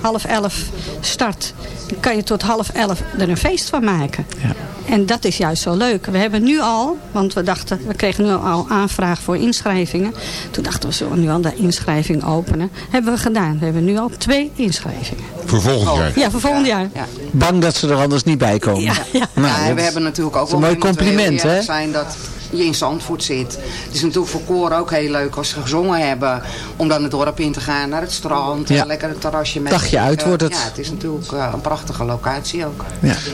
half elf start, kan je tot half elf er een feest van maken. Ja. En dat is juist zo leuk. We hebben nu al, want we dachten, we kregen nu al aanvraag voor inschrijvingen. Toen dachten we, zullen we nu al de inschrijving openen? Hebben we gedaan. We hebben nu al twee inschrijvingen. Voor volgend jaar. Ja, voor volgend jaar. Ja. Bang dat ze er anders niet bij komen. Ja, ja. Nou, we hebben natuurlijk ook is een wel mooi compliment, hè? zijn dat je in Zandvoort zit. Het is natuurlijk voor koren ook heel leuk als ze gezongen hebben. Om dan het dorp in te gaan, naar het strand. Ja. en Lekker het terrasje met Dagje uit wordt het. Ja, het is natuurlijk eh, een prachtige locatie ook.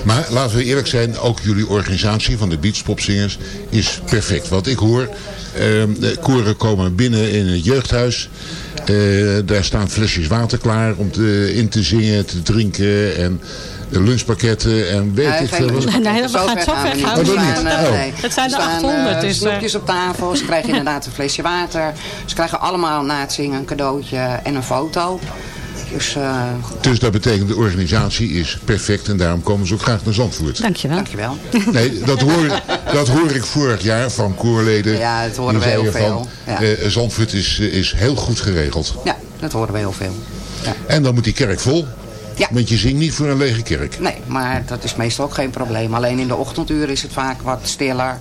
Maar laten we eerlijk zijn, ook jullie organisatie van de Beachpopzingers is perfect. Wat ik hoor, ehm, de koren komen binnen in het jeugdhuis. Eh, daar staan flesjes water klaar om te, in te zingen, te drinken en lunchpakketten en weet Nee, ik veel. Nee, dat gaat zo ver gaan eh, Oh. nee. Het zijn Er er staan, 800, eh, dus, eh. snoepjes op tafel. Ze krijgen inderdaad een flesje water. Ze krijgen allemaal na het zingen een cadeautje en een foto. Dus eh, Dus dat betekent de organisatie is perfect en daarom komen ze ook graag naar Zandvoort. Dankjewel. dankjewel. Nee, dat hoor, dat hoor ik vorig jaar van koorleden. Ja, dat horen we heel veel. Ja. eh, Zandvoort is, eh, is heel goed geregeld. Ja, dat horen we heel veel. Ja. En dan moet die kerk vol. Ja. Want je zingt niet voor een lege kerk. Nee, maar dat is meestal ook geen probleem. Alleen in de ochtenduur is het vaak wat stiller.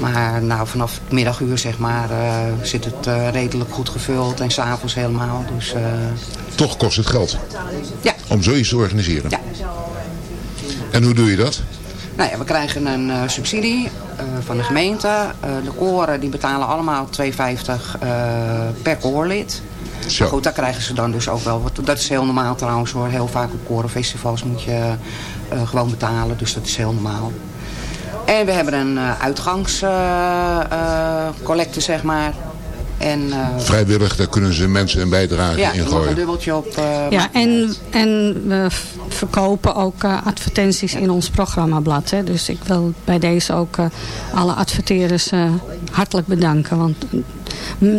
Maar nou, vanaf het middaguur zeg maar, eh, zit het eh, redelijk goed gevuld. En s'avonds helemaal. Dus eh, Toch kost het geld ja. om zoiets te organiseren. Ja. En hoe doe je dat? Nou ja, we krijgen een subsidie van de gemeente. De koren die betalen allemaal 2,50 eh, per koorlid. Zo. Maar goed, daar krijgen ze dan dus ook wel wat. Dat is heel normaal trouwens hoor. Heel vaak op korenfestivals moet je gewoon betalen. Dus dat is heel normaal. En we hebben een uh, uitgangscollecte, zeg maar. En, eh, Vrijwillig, daar kunnen ze mensen een bijdrage ja, in nog een gooien. dubbeltje op. eh, Ja, en, en we verkopen ook eh, advertenties in ons programmablad. Hè. Dus ik wil bij deze ook eh, alle adverteerders eh, hartelijk bedanken. Want mm,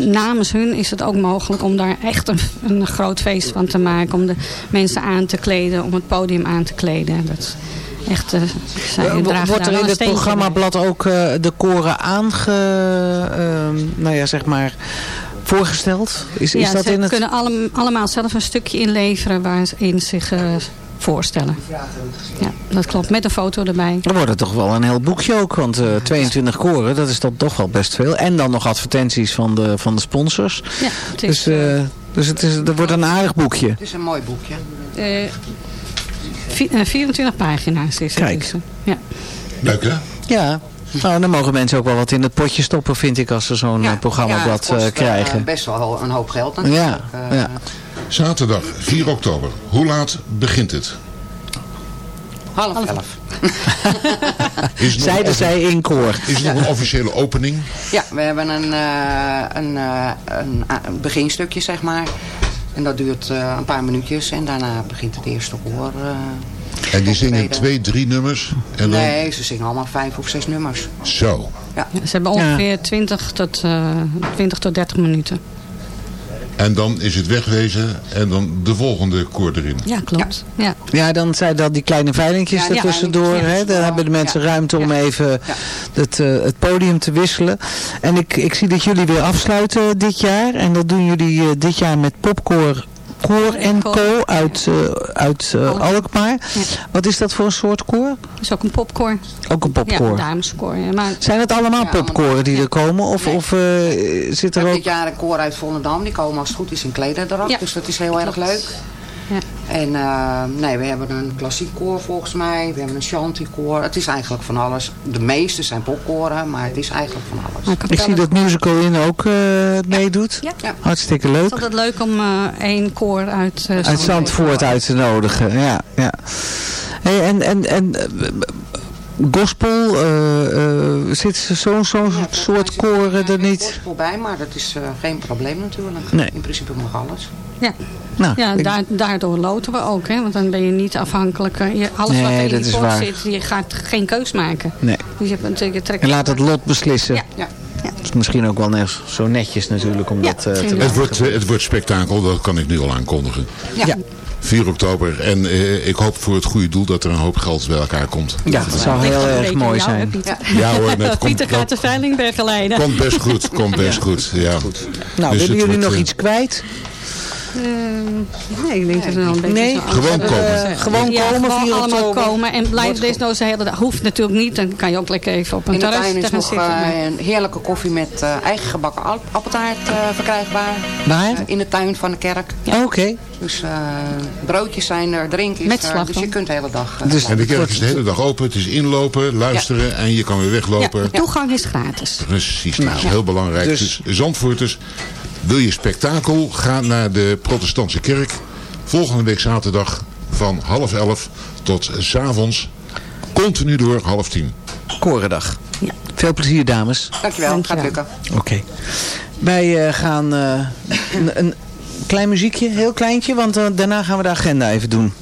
namens hun is het ook mogelijk om daar echt een, een groot feest van te maken. Om de mensen aan te kleden, om het podium aan te kleden. Dat is echt, eh, zij Eh, dragen Wordt er in het programmablad ook eh, de koren aange... ehm, nou ja, zeg maar... Voorgesteld? Is, is ja, dat ze in het... kunnen allem- allemaal zelf een stukje inleveren waarin ze zich eh, voorstellen. Ja, dat klopt. Met een foto erbij. Dan wordt het toch wel een heel boekje ook, want eh, 22 koren, dat is dan toch wel best veel. En dan nog advertenties van de, van de sponsors. Ja, het is, Dus, eh, dus het is, er wordt een aardig boekje. Het is een mooi boekje. Eh, vi- eh, 24 pagina's is het. Kijk. dus, ja. Leuk hè? Ja, nou dan mogen mensen ook wel wat in het potje stoppen, vind ik, als ze zo'n eh, programmablad ja, het eh, kost, eh, krijgen. best wel een hoop geld natuurlijk. Ja, Eh, ja. Zaterdag 4 oktober. Hoe laat begint het? Half elf. Zeiden zij in koor. Is er nog een officiële opening? Ja, we hebben een, eh, een, eh, een beginstukje, zeg maar. En dat duurt eh, een paar minuutjes en daarna begint het eerste koor. eh. En die zingen twee, drie nummers? En dan... Nee, ze zingen allemaal vijf of zes nummers. Zo. Ja. Ze hebben ongeveer 20, tot, eh 20 tot 30 minuten. En dan is het wegwezen en dan de volgende koor erin. Ja, klopt. Ja. Ja, dan zijn dat die kleine veilingjes Ja, ertussendoor. hè? ja. Dan hebben de mensen Ja. ruimte om Ja. even Ja. het, eh, het podium te wisselen. En ik, ik zie dat jullie weer afsluiten dit jaar. En dat doen jullie eh, dit jaar met Popcore Koor en Co. uit, eh, uit eh, Alkmaar. Wat is dat voor een soort koor? Dat is ook een popcore. Ook een Ja, popkoor. een dameskoor. Ja, maar Zijn het allemaal Ja, popkoren die er komen? Of, Nee. of eh, zit We er hebben ook... dit jaar een koor uit Volendam. Die komen als het goed is in klederdracht. Ja. Dus dat is heel erg leuk. Ja. En eh, nee, we hebben een klassiek koor volgens mij. We hebben een shanty koor. Het is eigenlijk van alles. De meeste zijn popkoren, maar het is eigenlijk van alles. maar Ik zie dat Musical In ook eh, meedoet. Ja. Ja. Hartstikke Het leuk. is altijd leuk om eh, één koor uit eh, Uit Zandvoort uit te nodigen, ja. ja. Hey, en en, en gospel, eh, eh, zit zo'n zo'n Ja, soort koren er niet? gospel bij, maar dat is eh, geen probleem natuurlijk. Nee. In principe mag alles. Ja, Nou, ja ik- daar, daardoor loten we ook. Hè? Want dan ben je niet afhankelijk. eh, je- alles Nee, wat er in is pot zit, je gaat geen keus maken. nee. Dus je, hebt natuurlijk- je trekt En laat het lot beslissen. Ja. Ja. Dat is misschien ook wel net zo netjes natuurlijk om Ja, dat eh, te. Het wordt, het wordt spektakel, dat kan ik nu al aankondigen. Ja. Ja. 4 oktober. En eh, ik hoop voor het goede doel dat er een hoop geld bij elkaar komt. Ja, dat zou heel erg mooi zijn. Pieter, Ja hoor, net komt, Pieter gaat de veiling begeleiden. komt best goed. Komt best goed. Ja. Nou, Dus willen het jullie wordt, nog iets kwijt? Eh, nee, ik denk dat het wel een beetje Nee, zo Gewoon komen. Eh, gewoon ja, komen, gewoon 4 allemaal oktober. komen. En blijf desnoods de hele dag. Hoeft natuurlijk niet. Dan kan je ook lekker even op een In de terras is gaan nog zitten. eh, een heerlijke koffie met eh, eigen gebakken app- appeltaart eh, verkrijgbaar. Waar? In de tuin van de kerk. Oké. Dus eh, broodjes zijn er, drink is Met er. Dus je kunt de hele dag... Dus- En de kerk is de hele dag open. Het is inlopen, luisteren en je kan weer weglopen. ja, toegang is gratis. Precies, dat is heel belangrijk. Dus- Dus, Zandvoorters, wil je spektakel, ga naar de protestantse kerk. Volgende week zaterdag van half elf tot s avonds. Continu door half tien. Korendag. Veel plezier, dames. Dankjewel, Dankjewel. gaat lukken. Oké. Wij eh, gaan eh, een, een klein muziekje, heel kleintje, want eh, daarna gaan we de agenda even doen.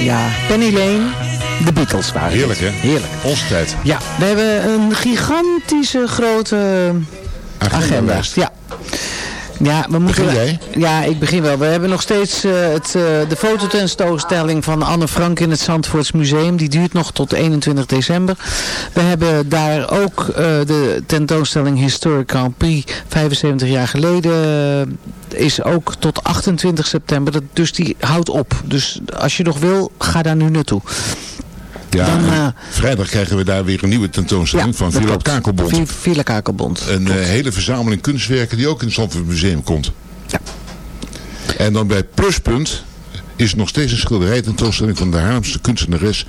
Ja, Penny Lane, de Beatles waren Heerlijk hè? Heerlijk. Onze tijd. Ja, we hebben een gigantische grote agenda. Agendalijst. Ja. Ja, we moeten... Begin jij? Ja, ik begin wel. We hebben nog steeds eh, het, eh, de fototentoonstelling van Anne Frank in het Zandvoorts Museum. Die duurt nog tot 21 december. We hebben daar ook eh, de tentoonstelling Historic Grand Prix 75 jaar geleden. is ook tot 28 september. Dat, dus die houdt op. Dus als je nog wil, ga daar nu naartoe. Ja, Dan, eh, vrijdag krijgen we daar weer een nieuwe tentoonstelling van Villa. Kakelbond. Vi- Villa Kakelbond. Een eh, hele verzameling kunstwerken die ook in het Zandvoort Museum komt. Ja. En dan bij Pluspunt is nog steeds een schilderij tentoonstelling van de Haarlemse kunstenares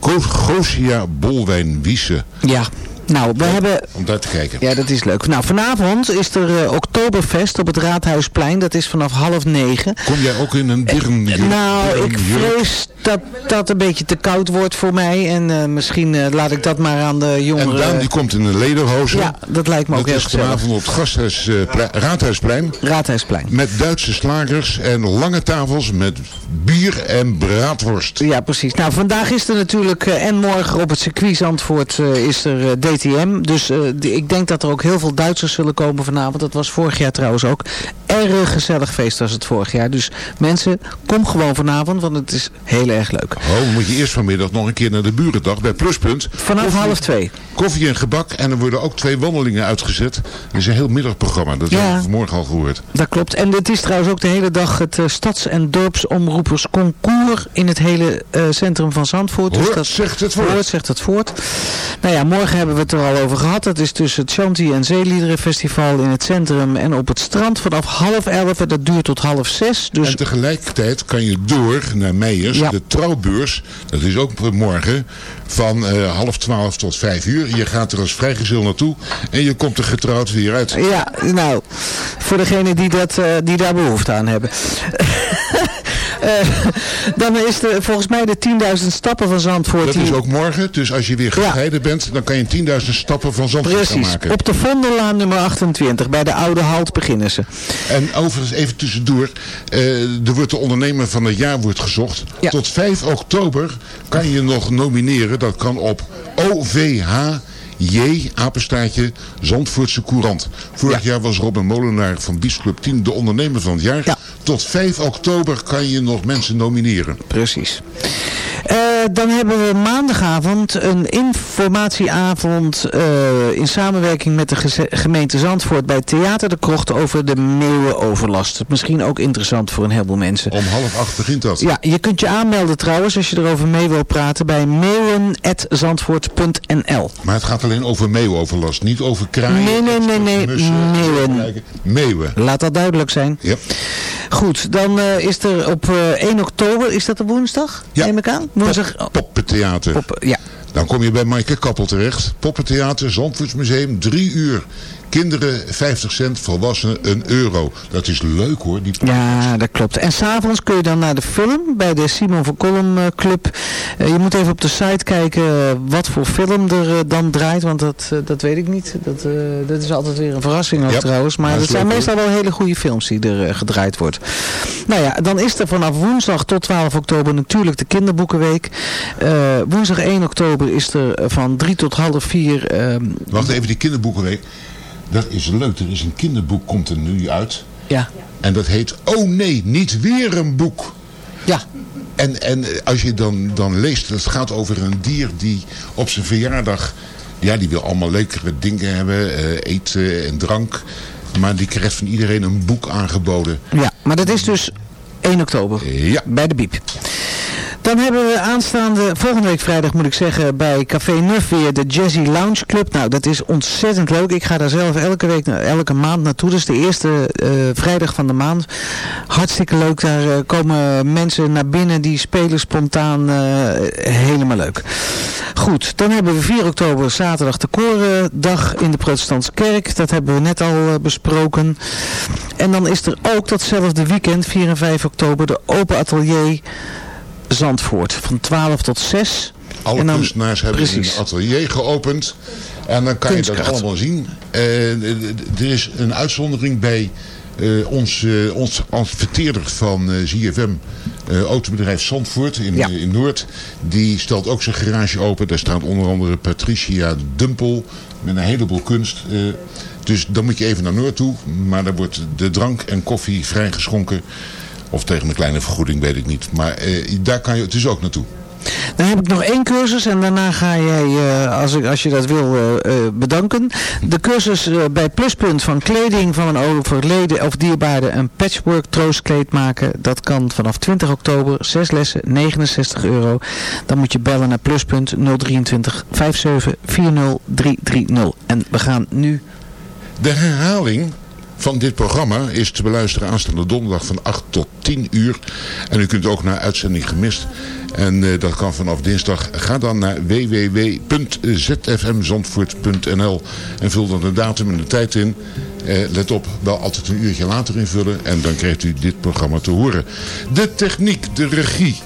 Go- Gosia Bolwijn-Wiese. Ja, nou, we hebben... Om daar te kijken. Ja, dat is leuk. Nou, vanavond is er eh, Oktoberfest op het Raadhuisplein. Dat is vanaf half negen. Kom jij ook in een birren? Nou, ik vrees dat dat een beetje te koud wordt voor mij. En eh, misschien eh, laat ik dat maar aan de En jongeren... Daan die komt in een lederhozen. Ja, dat lijkt me ook Dat heel is gezellig. vanavond op het Gasthuis, eh, Raadhuisplein. Raadhuisplein. Met Duitse slagers en lange tafels met bier en braadworst. Ja, precies. Nou, vandaag is er natuurlijk eh, en morgen op het circuit Zandvoort eh, is er eh, DTM. Dus eh, die- ik denk dat er ook heel veel Duitsers zullen komen vanavond. Dat was vorig jaar trouwens ook. Erg gezellig feest was het vorig jaar. Dus mensen, kom gewoon vanavond, want het is heel erg leuk. Oh, moet je eerst vanmiddag nog een keer naar de burendag bij Pluspunt. Vanaf Koffie- half twee. Koffie en gebak en er worden ook twee wandelingen uitgezet. Dat is een heel middagprogramma, dat Ja. hebben we vanmorgen al gehoord. Dat klopt. En het is trouwens ook de hele dag het eh, stads- en dorpsomroepersconcours in het hele eh, centrum van Zandvoort. Dus Hoort zegt het. Hoort zegt het voort. Nou ja, morgen hebben we het er al over gehad. Dat is tussen het Shanti en Zeeliederenfestival in het centrum en op het strand vanaf half elf. En dat duurt tot half zes. Dus En tegelijkertijd kan je door naar Meijers, Ja. de trouwbeurs. Dat is ook morgen van eh, half twaalf tot vijf uur. Je gaat er als vrijgezel naartoe en je komt er getrouwd weer uit. Ja, nou, voor degenen die, dat, eh, die daar behoefte aan hebben. Eh, dan is er volgens mij de 10.000 stappen van Zandvoort. Dat is ook morgen, dus als je weer gescheiden bent, dan kan je 10.000 stappen van Zandvoort gaan Precies, maken. op de Vondellaan nummer 28, bij de Oude Halt beginnen ze. En overigens even tussendoor, eh, er wordt de ondernemer van het jaar wordt gezocht. Ja. Tot 5 oktober kan je nog nomineren, dat kan op OVH. J, apenstaartje, Zandvoortse Courant. Vorig jaar was Robin Molenaar van Biesclub 10 de ondernemer van het jaar. Ja. Tot 5 oktober kan je nog mensen nomineren. Precies. Eh, dan hebben we maandagavond een informatieavond eh, in samenwerking met de gemeente Zandvoort bij Theater de Krocht over de meeuwenoverlast. Misschien ook interessant voor een heleboel mensen. Om half acht begint dat. Ja, je kunt je aanmelden trouwens als je erover mee wil praten bij meeuwen.zandvoort.nl Maar het gaat alleen over meeuwoverlast, niet over kraaien. Nee, nee, nee, nee, mussen, meeuwen. Meeuwen. Laat dat duidelijk zijn. Ja. Goed, dan eh, is er op eh, 1 oktober, is dat de woensdag? Ja. Neem ik aan? Woensdag, Poppentheater. op, ja. Dan kom je bij Maaike Kappel terecht. Poppentheater, Zandvoortsmuseum, drie uur. Kinderen 50 cent, volwassenen een euro. Dat is leuk hoor. Die... Ja, dat klopt. En s'avonds kun je dan naar de film bij de Simon van Kolm eh, Club. Eh, je moet even op de site kijken eh, wat voor film er dan draait. Want dat, dat weet ik niet. Dat, dat is altijd weer een verrassing ook Ja, trouwens. Maar het zijn leuk, meestal wel hele goede films die er gedraaid wordt. Nou ja, dan is er vanaf woensdag tot 12 oktober natuurlijk de kinderboekenweek. Eh, woensdag 1 oktober is er van 3 tot half 4... ehm, Wacht even, die kinderboekenweek. Dat is leuk. Er is een kinderboek, komt er nu uit. ja, En dat heet Oh nee, niet weer een boek. ja, En, en als je dan, dan leest, het gaat over een dier die op zijn verjaardag... Ja, die wil allemaal lekkere dingen hebben, eh, eten en drank. Maar die krijgt van iedereen een boek aangeboden. ja, maar dat is dus 1 oktober. Ja. bij de Biep. Dan hebben we aanstaande, volgende week vrijdag moet ik zeggen, bij Café Nuf weer de Jazzy Lounge Club. Nou, dat is ontzettend leuk. Ik ga daar zelf elke week, elke maand naartoe. Is de eerste eh, vrijdag van de maand. Hartstikke leuk. Daar eh, komen mensen naar binnen die spelen spontaan. eh, helemaal leuk. Goed, dan hebben we 4 oktober zaterdag de Korendag in de Protestantse Kerk. Dat hebben we net al besproken. En dan is er ook datzelfde weekend, 4 en 5 oktober, de Open Atelier Zandvoort. Van 12 tot 6. Alle dan- kunstenaars hebben precies. een atelier geopend. En dan kan je dat allemaal zien. Eh, er is een uitzondering bij eh, ons, eh, ons adverteerder van eh, ZFM, autobedrijf Zandvoort in, Ja. in Noord. Die stelt ook zijn garage open. Daar staat onder andere Patricia Dumpel met een heleboel kunst. dus dan moet je even naar Noord toe. Maar daar wordt de drank en koffie vrijgeschonken. Of tegen een kleine vergoeding, weet ik niet. Maar eh, daar kan je dus ook naartoe. Dan heb ik nog één cursus en daarna ga jij, eh, als, ik, als je dat wil, eh, eh, bedanken. De cursus bij Pluspunt van kleding van een overleden of dierbaarde een patchwork troostkleed maken. Dat kan vanaf 20 oktober, 6 lessen, 69 euro. Dan moet je bellen naar Pluspunt 023 57 40 330. En we gaan nu De herhaling van dit programma is te beluisteren aanstaande donderdag van 8 tot 10 uur. En u kunt ook naar uitzending gemist. En eh, dat kan vanaf dinsdag. Ga dan naar www.zfmzandvoort.nl en vul dan de datum en de tijd in. Eh, let op, wel altijd een uurtje later invullen. En dan krijgt u dit programma te horen. De techniek, de regie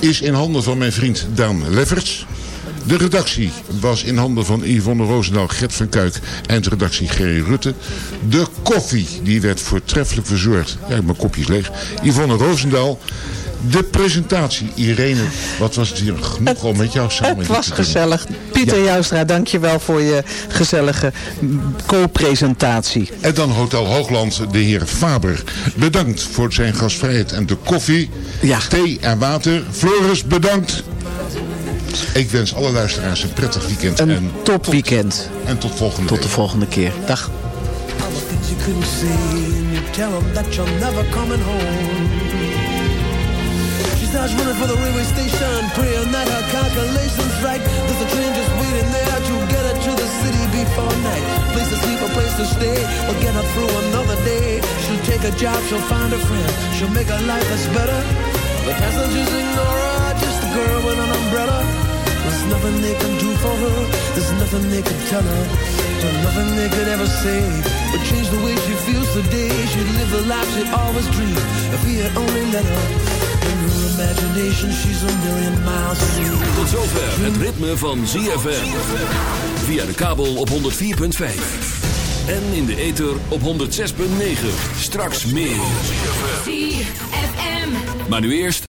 is in handen van mijn vriend Daan Lefferts. De redactie was in handen van Yvonne Roosendaal, Gert van Kuik en de redactie Gerry Rutte. De koffie, die werd voortreffelijk verzorgd. Ja, mijn kopje is leeg. Yvonne Roosendaal, De presentatie, Irene, wat was het hier genoeg om met jou samen Het was te gezellig. Pieter Ja. Joustra, dankjewel voor je gezellige co-presentatie. En dan Hotel Hoogland, de heer Faber. Bedankt voor zijn gastvrijheid en de koffie, thee en water. Floris, bedankt. Ik wens alle luisteraars een prettig weekend. Een en topweekend. En tot volgende Tot de volgende keer. Dag. things you couldn't say and you tell them that you're never coming home. She starts running for the railway station, praying that her calculations right. There's a train just waiting there to get her to the city before night. Place to sleep, a place to stay, will get her through another day. She'll take a job, she'll find a friend, she'll make her life that's better. The passengers ignore her, just a girl with an umbrella. There's nothing they can do for her. There's nothing they can tell her. There's nothing they could ever say. But change the way she feels today. She'd live the life she'd always dreamed. If he had only let her. In her imagination, she's a million miles away. Tot zover het ritme van ZFM. Via de kabel op 104.5. En in de ether op 106.9. Straks meer. Maar nu eerst...